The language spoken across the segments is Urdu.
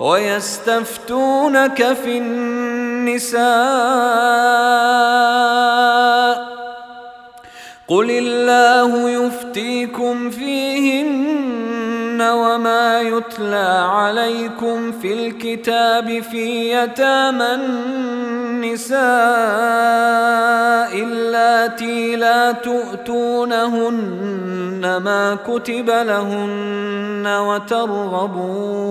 ويستفتونك في النساء. قل الله يفتيكم فيهن وما يتلى عليكم في الكتاب في يتامى النساء اللاتي لا تؤتونهن ما كتب لهن وترغبون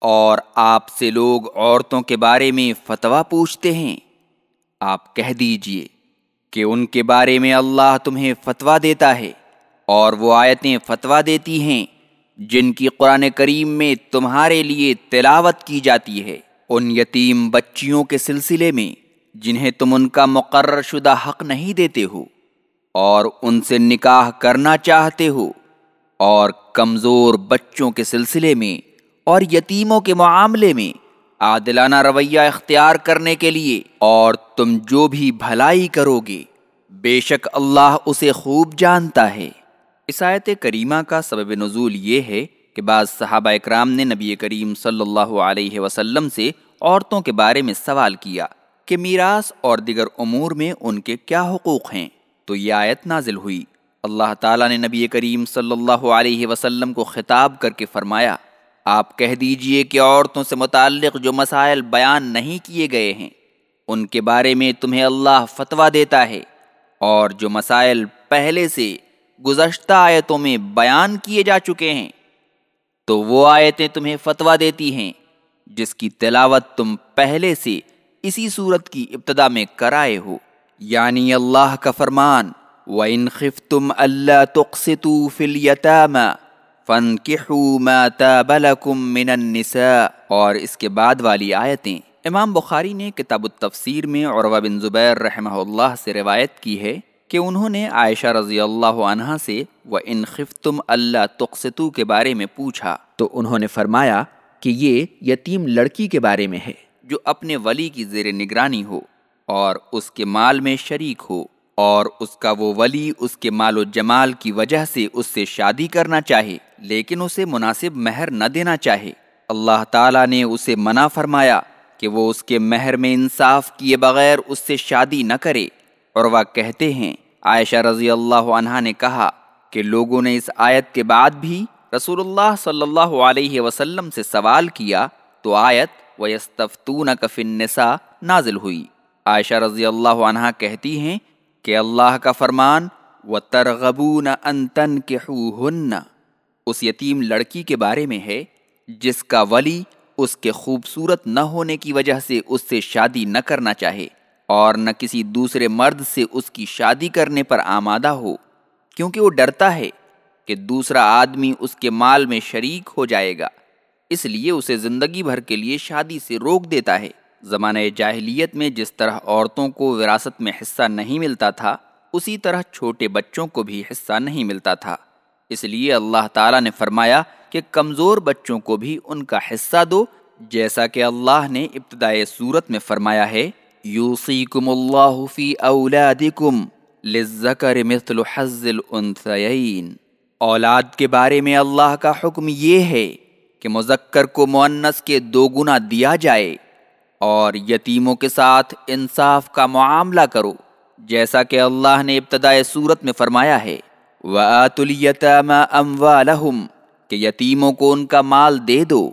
اور آپ سے لوگ عورتوں کے بارے میں فتویٰ پوچھتے ہیں۔ آپ کہہ دیجیے کہ ان کے بارے میں اللہ تمہیں فتویٰ دیتا ہے اور وہ آیتیں فتویٰ دیتی ہیں جن کی قرآن کریم میں تمہارے لیے تلاوت کی جاتی ہے۔ ان یتیم بچیوں کے سلسلے میں جنہیں تم ان کا مقرر شدہ حق نہیں دیتے ہو اور ان سے نکاح کرنا چاہتے ہو اور کمزور بچوں کے سلسلے میں اور یتیموں کے معاملے میں عادلانہ رویہ اختیار کرنے کے لیے اور تم جو بھی بھلائی کرو گے بے شک اللہ اسے خوب جانتا ہے۔ عیسائیت کریمہ کا سبب نزول یہ ہے کہ بعض صحابہ اکرام نے نبی کریم صلی اللہ علیہ وسلم سے عورتوں کے بارے میں سوال کیا کہ میراث اور دیگر امور میں ان کے کیا حقوق ہیں؟ تو یہ آیت نازل ہوئی۔ اللہ تعالیٰ نے نبی کریم صلی اللہ علیہ وسلم کو خطاب کر کے فرمایا آپ کہہ دیجیے کہ عورتوں سے متعلق جو مسائل بیان نہیں کیے گئے ہیں، ان کے بارے میں تمہیں اللہ فتویٰ دیتا ہے اور جو مسائل پہلے سے گزشتہ آیتوں میں بیان کیے جا چکے ہیں، تو وہ آیتیں تمہیں فتویٰ دیتی ہیں، جس کی تلاوت تم پہلے سے اسی صورت کی ابتدا میں کرائے ہو۔ یعنی اللہ کا فرمان، وَإِنْ خِفْتُمْ أَلَّا تُقْسِطُوا فِي الْيَتَامَى من النساء اور اس کے بعد والی آیتیں۔ امام بخاری نے کتاب التفسیر میں عروہ بن زبیر رحمہ اللہ سے روایت کی ہے کہ انہوں نے عائشہ رضی اللہ عنہ سے وہ ان خفتم اللہ تقسطو کے بارے میں پوچھا۔ تو انہوں نے فرمایا کہ یہ یتیم لڑکی کے بارے میں ہے جو اپنے ولی کی زیر نگرانی ہو اور اس کے مال میں شریک ہو اور اس کا وہ ولی اس کے مال و جمال کی وجہ سے اس سے شادی کرنا چاہے۔ لیکن اسے مناسب مہر نہ دینا چاہے۔ اللہ تعالیٰ نے اسے منع فرمایا کہ وہ اس کے مہر میں انصاف کیے بغیر اس سے شادی نہ کرے۔ اور وہ کہتے ہیں، عائشہ رضی اللہ عنہ نے کہا کہ لوگوں نے اس آیت کے بعد بھی رسول اللہ صلی اللہ علیہ وسلم سے سوال کیا تو آیت وَيَسْتَفْتُونَ كَفِ النِّسَاء نازل ہوئی۔ عائشہ رضی اللہ عنہ کہتی ہیں کہ اللہ کا فرمان و ترغبون انتن کے اس یتیم لڑکی کے بارے میں ہے، جس کا ولی اس کے خوبصورت نہ ہونے کی وجہ سے اس سے شادی نہ کرنا چاہے اور نہ کسی دوسرے مرد سے اس کی شادی کرنے پر آمادہ ہو۔ کیونکہ وہ ڈرتا ہے کہ دوسرا آدمی اس کے مال میں شریک ہو جائے گا، اس لیے اسے زندگی بھر کے لیے شادی سے روک دیتا ہے۔ زمانہ جاہلیت میں جس طرح عورتوں کو وراثت میں حصہ نہیں ملتا تھا، اسی طرح چھوٹے بچوں کو بھی حصہ نہیں ملتا تھا۔ اس لیے اللہ تعالیٰ نے فرمایا کہ کمزور بچوں کو بھی ان کا حصہ دو، جیسا کہ اللہ نے ابتدائی صورت میں فرمایا ہے یوسیکم اللہ فی اولادکم للذکر مثل حظ الانثیین۔ اولاد کے بارے میں اللہ کا حکم یہ ہے کہ مذکر کو مونس کے دو گنا دیا جائے اور یتیموں کے ساتھ انصاف کا معاملہ کرو، جیسا کہ اللہ نے ابتدائے صورت میں فرمایا ہے۔ وَآتُ الْيَتَامَا أَمْوَالَهُمْ کہ یتیموں کو ان کا مال دے دو۔